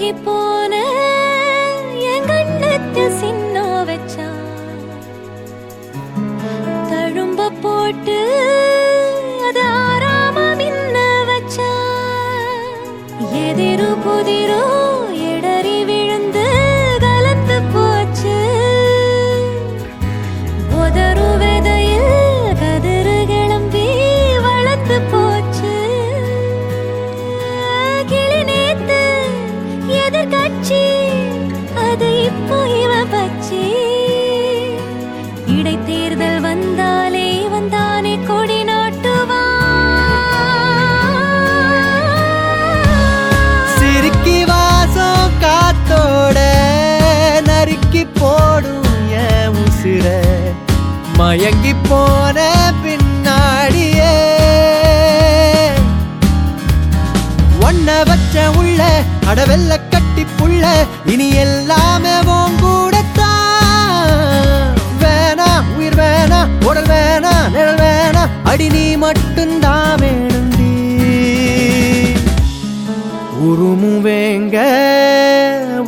மயங்கி போன என் கண்ணத்தில் சின்ன போன பின்னாடியே. ஒன்ன வச்ச உள்ள அடவெல்ல கட்டி புள்ள இனி எல்லாமே உன் கூடத்தான். வேணா உயிர் வேணா உடல் வேணா நிழல் வேணா அடி நீ மட்டும்தான் வேணுண்டி உருமுவேங்க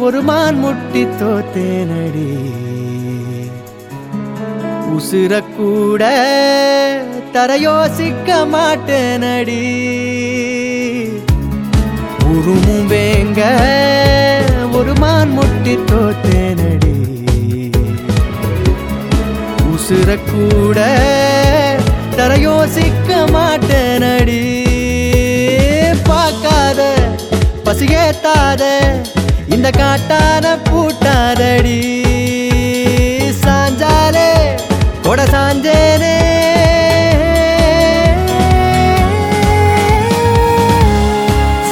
ஒரு மான் முட்டி தோத்தேனடி. உசுர கூட தர யோசிக்க மாட்டேனடி உருமுவேங்க ஒரு மான் முட்டி தோட்டேனடி உசுர கூட தர யோசிக்க மாட்டேனடி. பார்க்காத பசியேத்தாத இந்த காட்டான பூட்டாதடி. கொட சாஞ்சேனே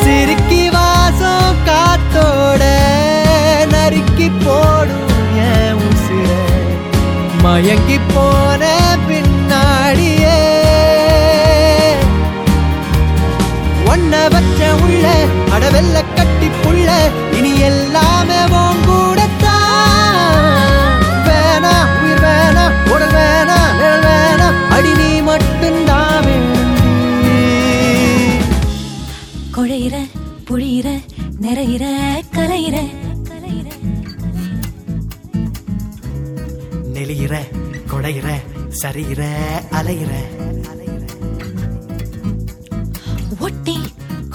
சிரிக்கி வாசம் காத்தோட நறுக்கி போடும் என் உசிர. மயங்கி போ கொடையிற சரியிற அலையிற. ஒட்டி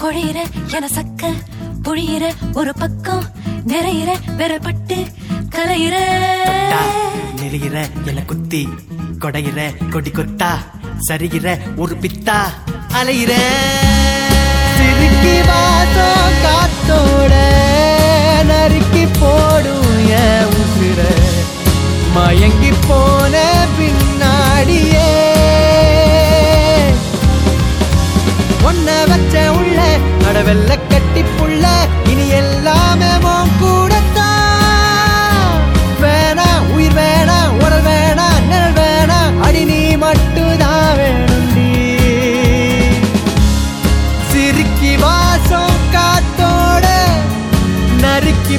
குழையிற என சக்க புழியிற ஒரு பக்கம் நிறையிற விரல் பட்டு கலையிற நெளியிற என குத்தி கொடையிற கொடி கொத்தா சரிகிற ஒரு பித்தா அலையிற. வாசம் காத்தோட நறுக்கி போடும் என் உசிர. மயங்கி போன பின்னாடியே. ஒன்ன வச்ச உள்ள அடவெல்ல கட்டி புள்ள இனி எல்லாமே உன் கூடத்தான். வேணா உயிர் வேணா உடல் வேணா நிழல் வேணா அடி நீ மட்டும்தான் சிரிக்கி வாசம் காத்தோட நறுக்கி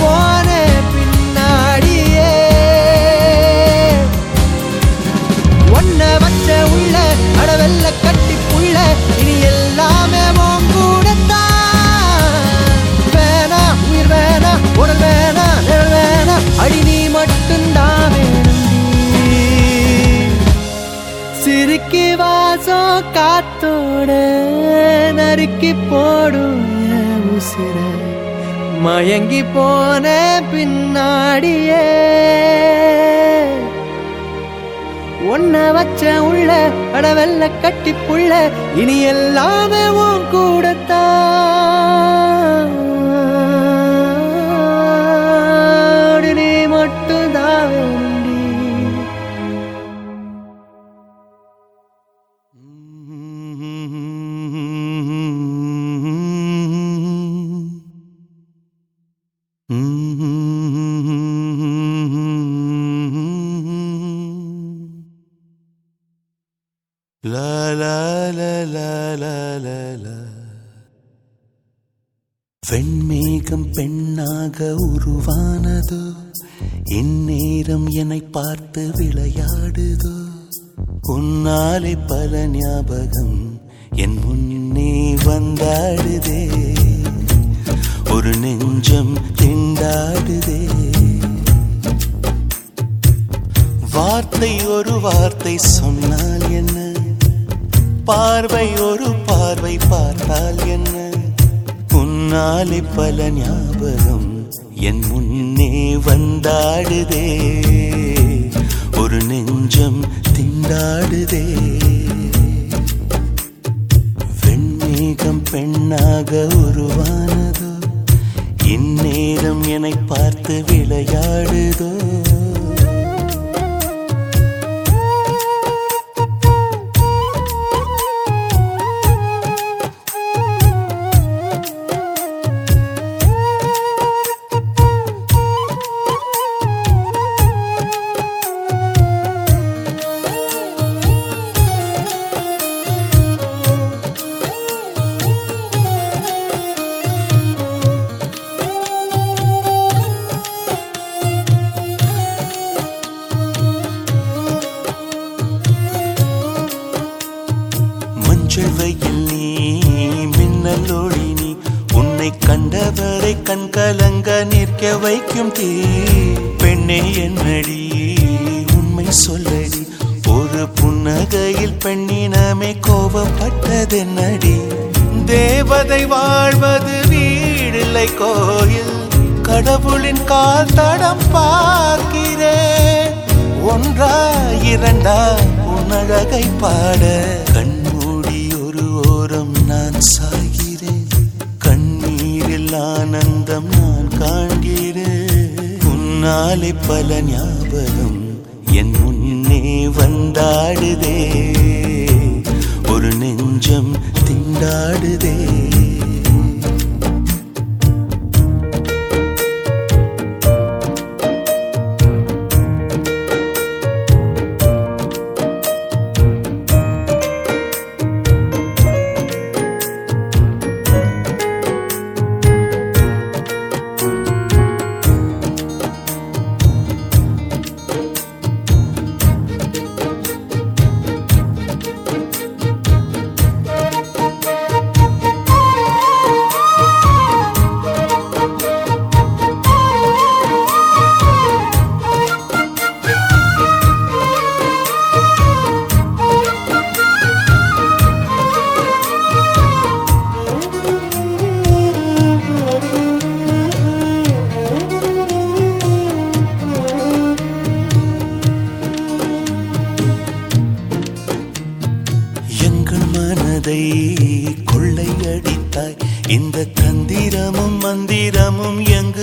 போன பின்னாடியே. ஒன்ன வச்ச உள்ள அடவெல்ல கட்டி புள்ள இனி எல்லாமே கூடத்தான். வேணா உயிர் வேணா உடல் வேணா நிழல் வேணா அடி நீ மட்டும்தான் சிரிக்கி வாசம் காத்தோட நறுக்கி போடும் உசிரை. மயங்கி போன பின்னாடியே. ஒன்ன வச்ச உள்ள அடவெல்ல கட்டி புள்ள இனி எல்லாமே உன் கூடத்தான். வெண்மேகம் பெண்ணாக உருவானதோ? இந்நேரம் என்னை பார்த்து விளையாடுதோ? உன்னாலே பல ஞாபகம் என் முன்னே முன்னே வந்தாடுதே. ஒரு நெஞ்சம் திண்டாடுதே. வார்த்தை ஒரு வார்த்தை சொன்னால் என்ன? பார்வை ஒரு பார்வை பார்த்தால் என்ன? உன்னாலே பல ஞாபகம் என் முன்னே வந்தாடுதே. ஒரு நெஞ்சம் திண்டாடுதே. வெண்மேகம் பெண்ணாக உருவானதோ? இந்நேரம் என்னை பார்த்து விளையாடுதோ? கண்டா உன்னழகை பாட. கண்மூடி ஒரு ஓரம் நான் சாகிறேன். கண்ணீரில் ஆனந்தம் நான் காண்கிறேன். உன்னாலே பல ஞாபகம் என் முன்னே வந்தாடுதே. ஒரு நெஞ்சம் திண்டாடுதே.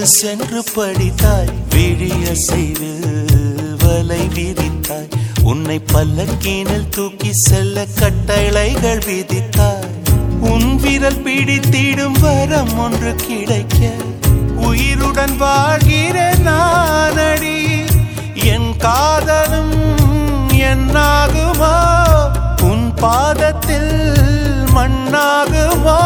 சென்று படித்தாய் விழிய செய்து வலை விதித்தாய் உன்னை பல்லக்கீனில் தூக்கி செல்ல கட்டளைகள் விதித்தாய். உன் விரல் பிடித்திடும் வரம் ஒன்று கிடைக்க உயிருடன் வாழ்கிற நானடி. என் காதலும் என்னாகுமா? உன் பாதத்தில் மண்ணாகுமா?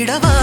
விடவா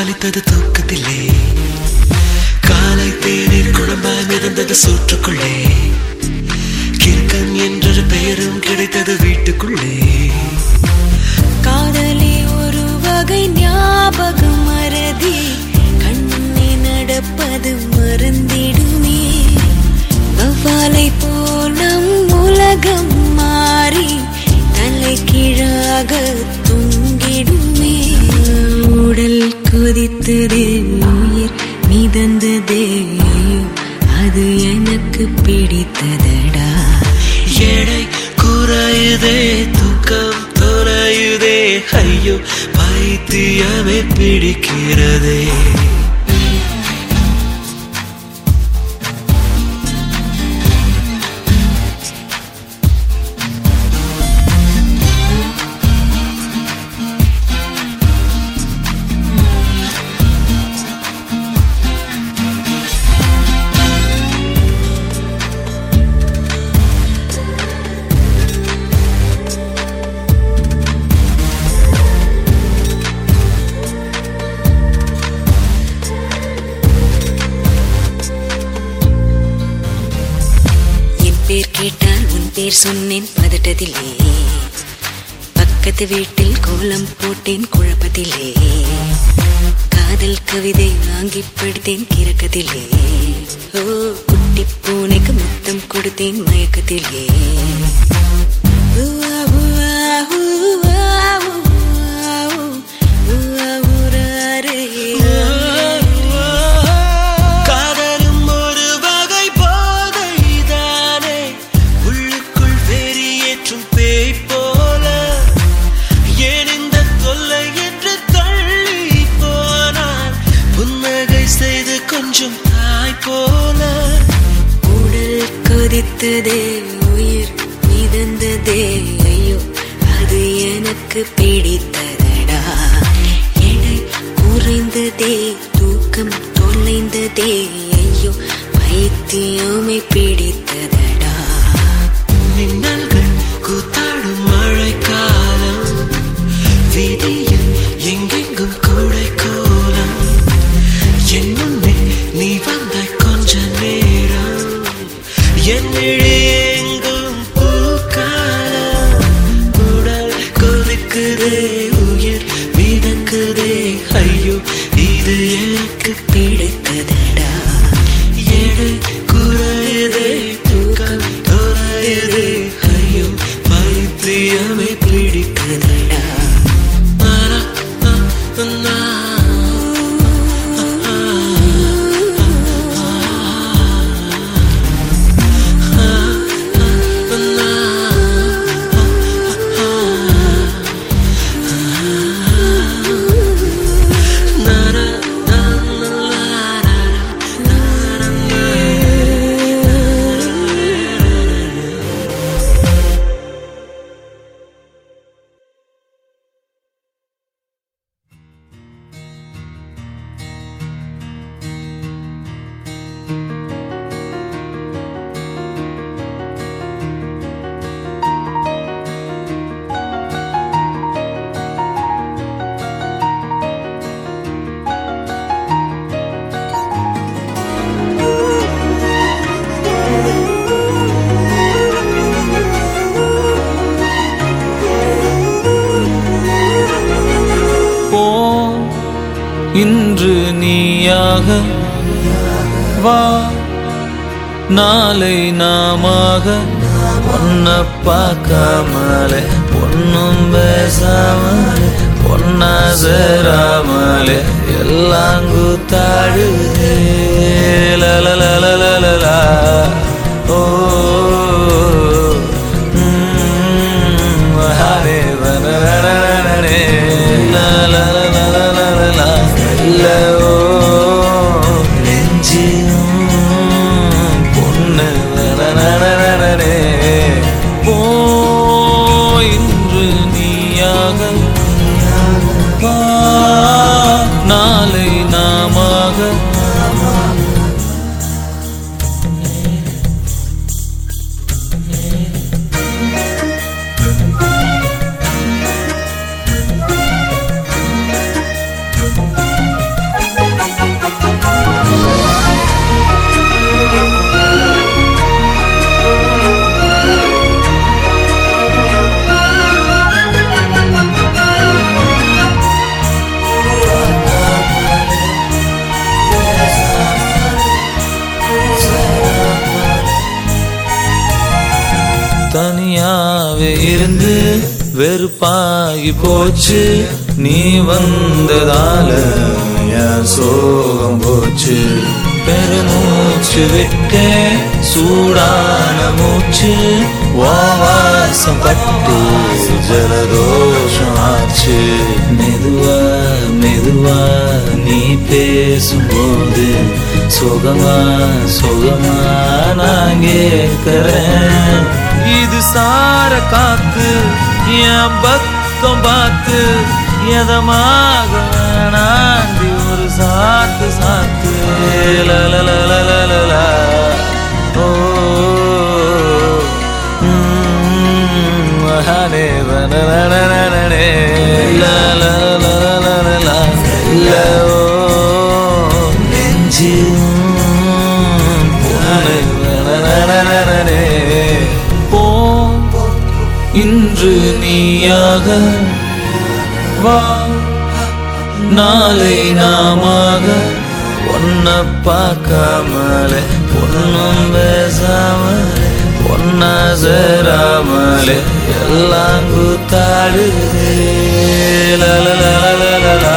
பலித்தது தூக்கத்திலே. காலை தேநீர் குழம்பாய் மிதந்தது சூற்றுக்குள்ளே. கிற்கன் என்றொரு பெயரும் கிடைத்தது வீட்டுக்குள்ளே. காதலி ஒரு வகை ஞாபகம் மறதி. கண்ணே நடப்பது மறந்திடுமே. வவ்வாலை போனம் உலகம் மாறி தலை கீழாக தூங்கிடுமே. உடல் கொதித்ததே உயிர் மிதந்ததே அது எனக்கு பிடித்ததடா. எடை குறையுதே துக்கம் தொலையுதே ஐயோ பைத்தியமே பிடிக்கிறதே. கொதித்ததே உயிர் மிதந்ததே ஐயோ அது எனக்கு பிடித்ததடா. எடை குறைந்ததே தூக்கம் தொலைந்ததே ஐயோ பைத்தியமே பிடித்தது. இன்று நீயாக வா. நாளை நாமாக ஒன்ன பார்க்காமலே பொண்ணும் பேசாமலே பொன்னா சேராமலே எல்லாம் கூத்தாடுதே லலலலலலா ஓ. Hello. வெறுப்பாகி போச்சு நீ வந்ததால என் சோகம் போச்சு. பெருமூச்சு விட்டு சூடான மூச்சு வாசம் பட்டு ஜலதோஷம் ஆச்சு. மெதுவா மெதுவா நீ பேசும்போது சுகமா சுகமா நான் கேட்கிறேன். இது சார காத்து என் பக்கம் பார்த்து எதமாக வேணாண்டி ஒரு சாத்து சாத்து லலலலலலலா. ஓ மகானே வனனனனனனே. இன்று நீயாக வா. நாளை நாமாக ஒன்ன பார்க்காமலே ஒன்னும் பேசாமலே ஒன்னா சேராமலே எல்லாம் கூத்தாடுதே லலலலலலா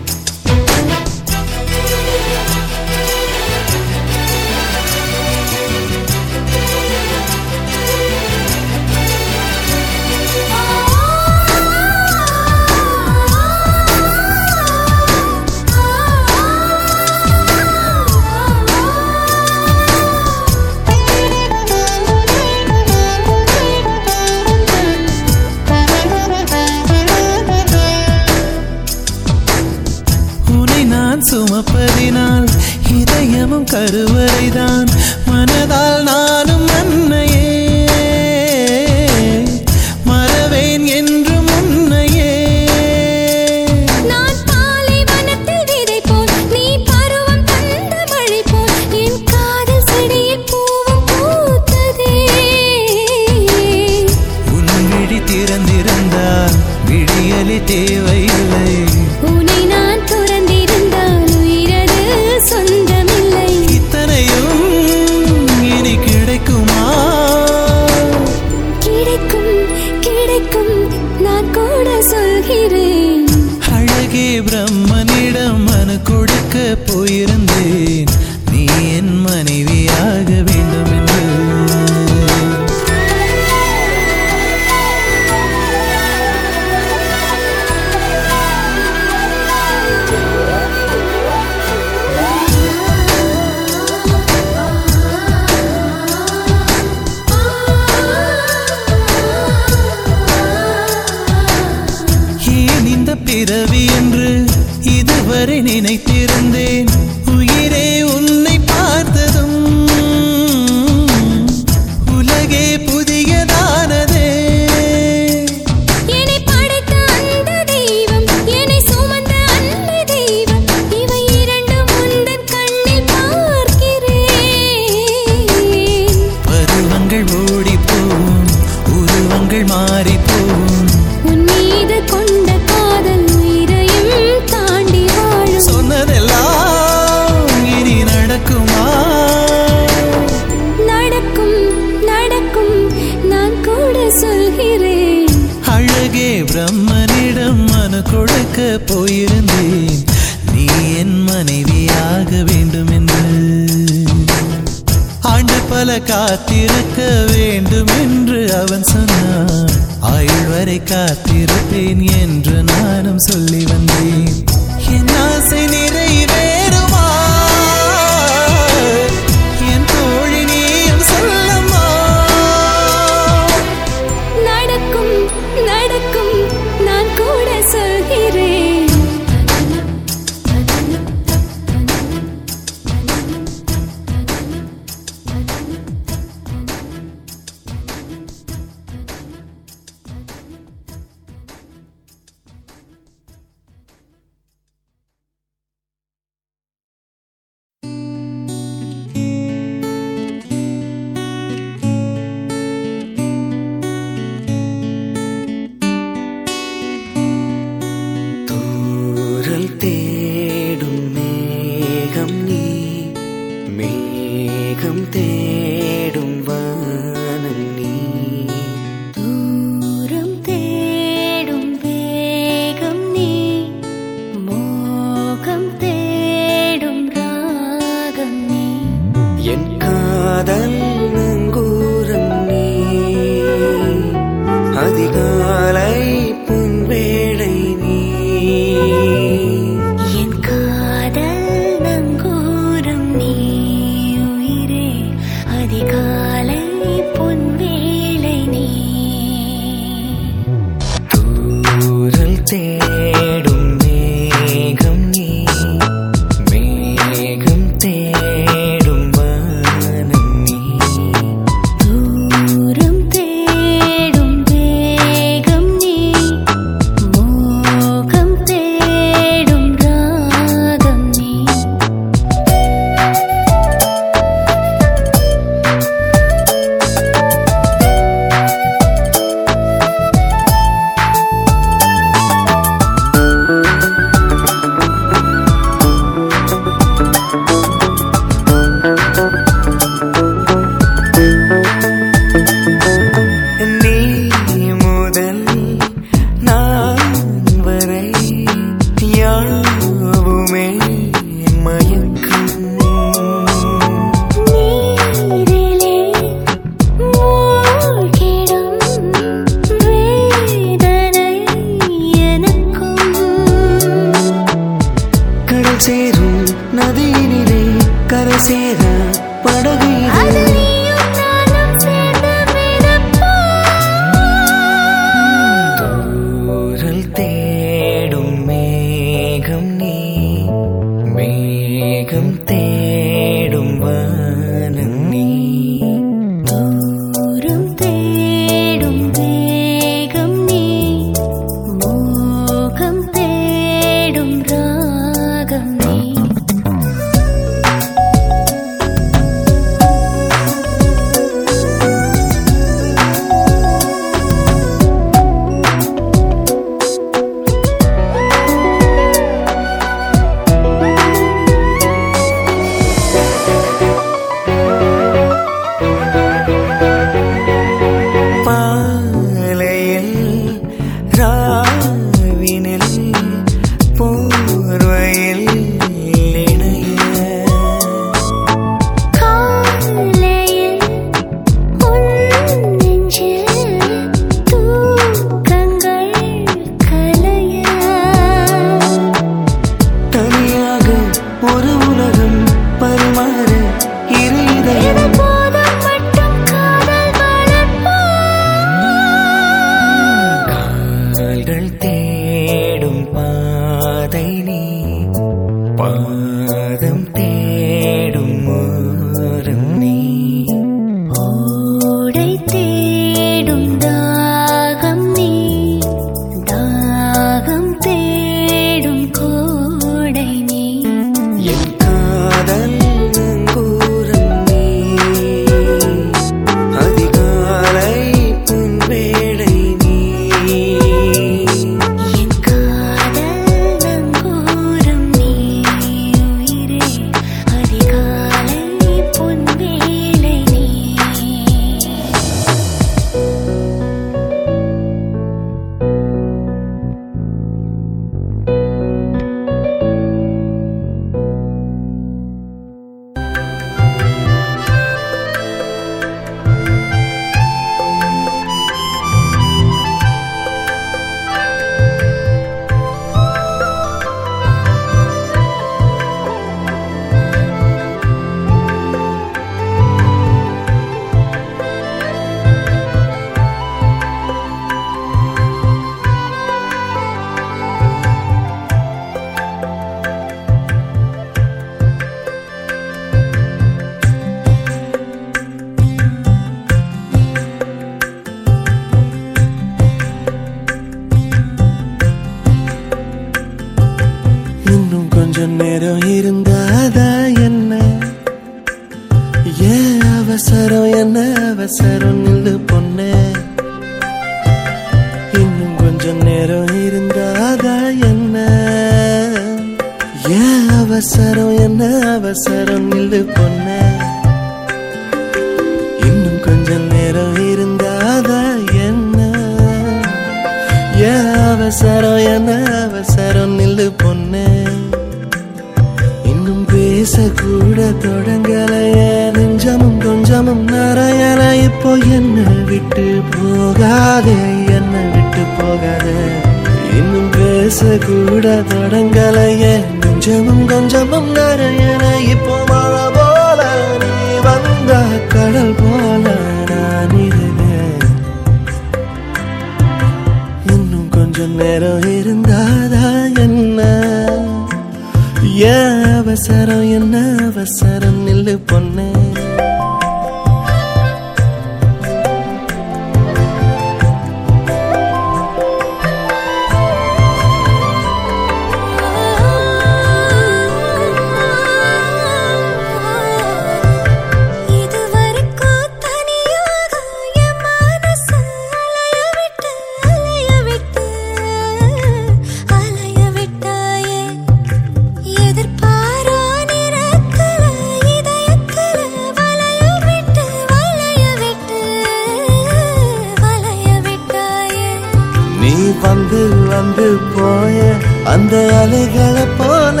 வந்து போய அந்த அலைகளை போல.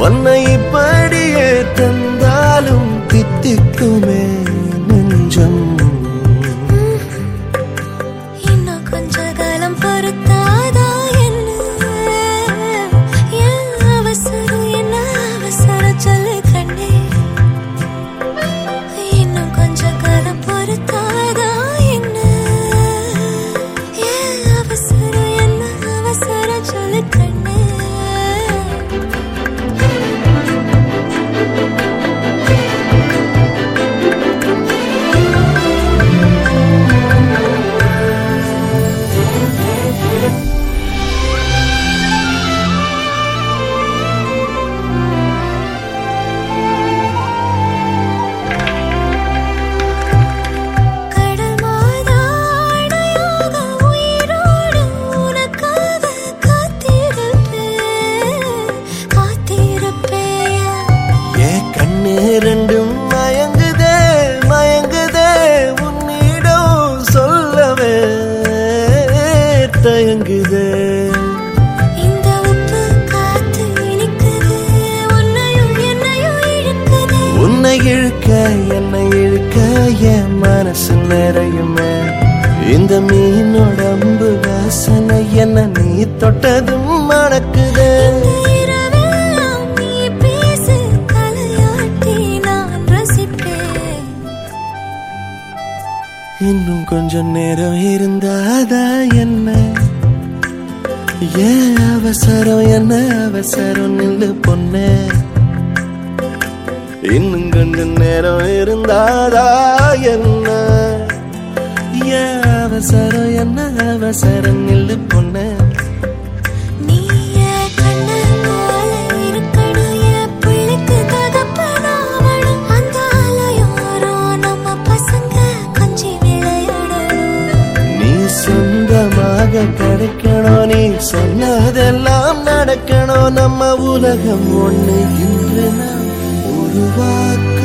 உன்னை இப்படியே தந்தாலும் தித்திக்குமே. இன்னும் கொஞ்சம் நேரம் இருந்தாதா என்ன? ஏன் அவசரம் என்ன அவசரம் நில்லு பொண்ணு? இன்னும் கொஞ்சம் நேரம் இருந்தாதா என்ன? ஏன் அவசரம் என்ன அவசரம் நில்லு பொண்ணு? உனக்காக கிடைக்கணும் நீ சொன்னதெல்லாம் நடக்கணும் நம்ம உலகம் ஒன்று இன்று நாம் உருவாக்க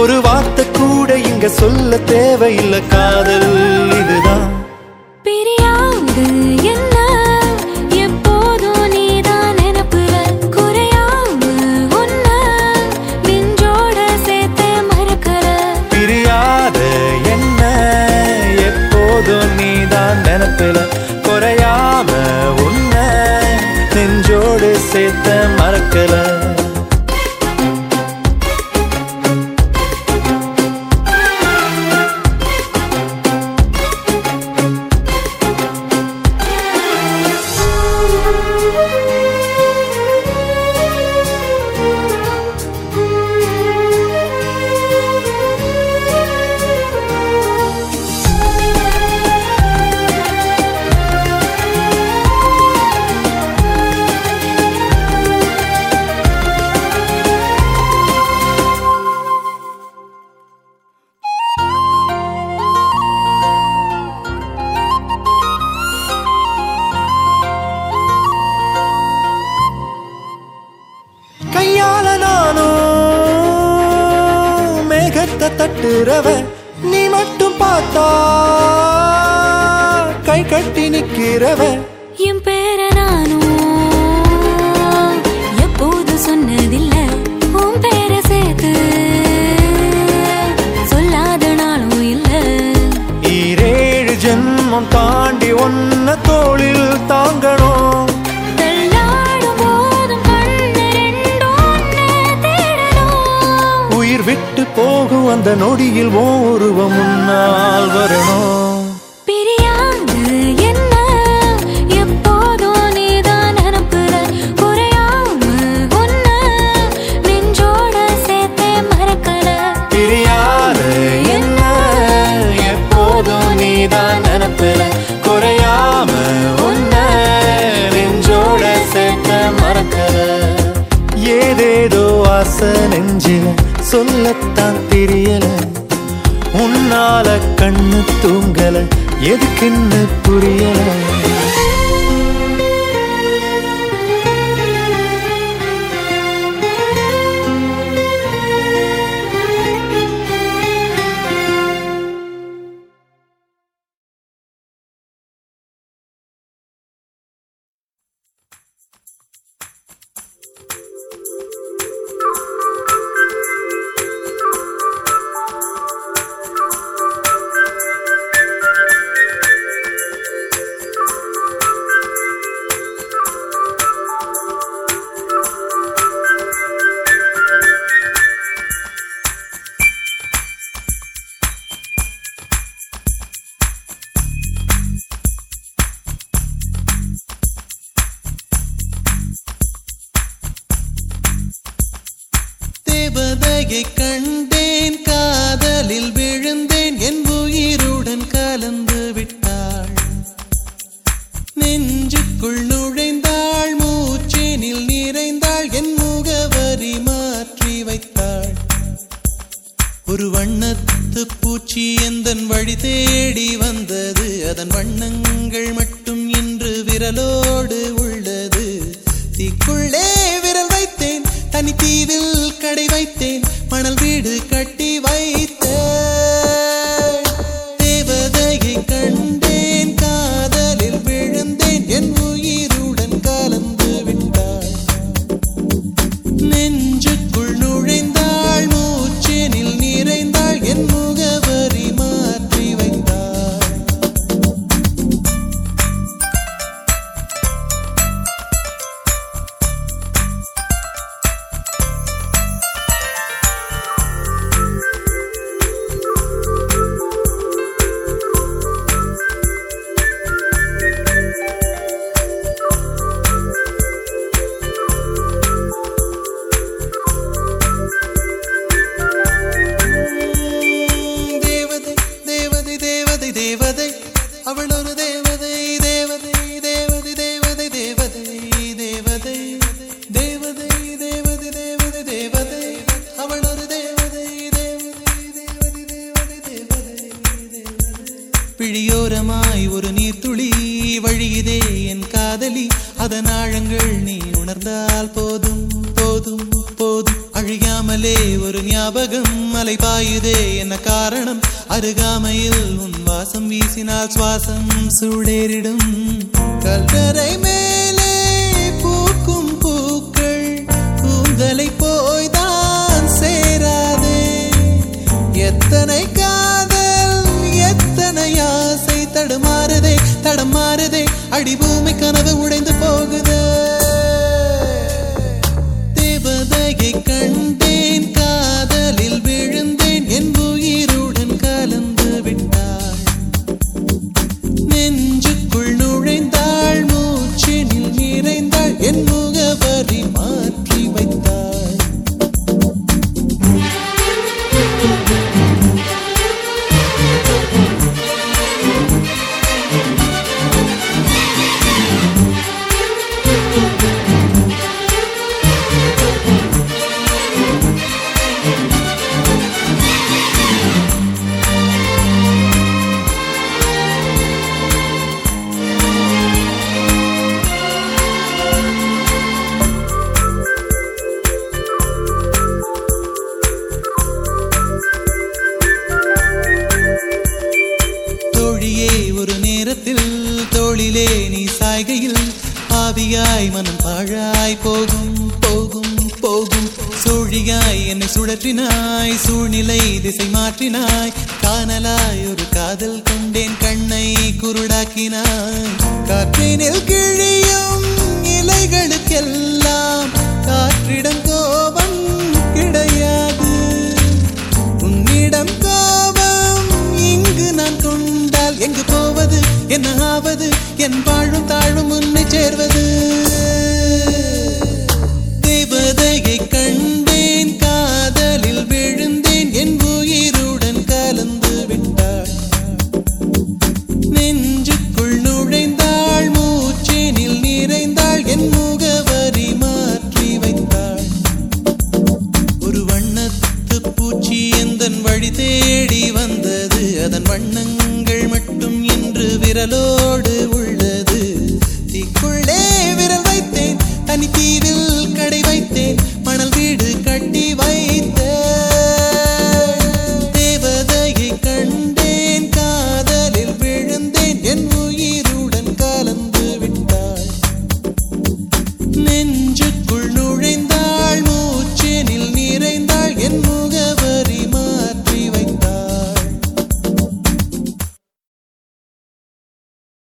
ஒரு வார்த்தை கூட இங்க சொல்ல தேவையில்லை காதல். சொல்லத்தான் தெரியல. உன்னால கண்ணு தூங்கல. எதுக்குன்னு புரியல.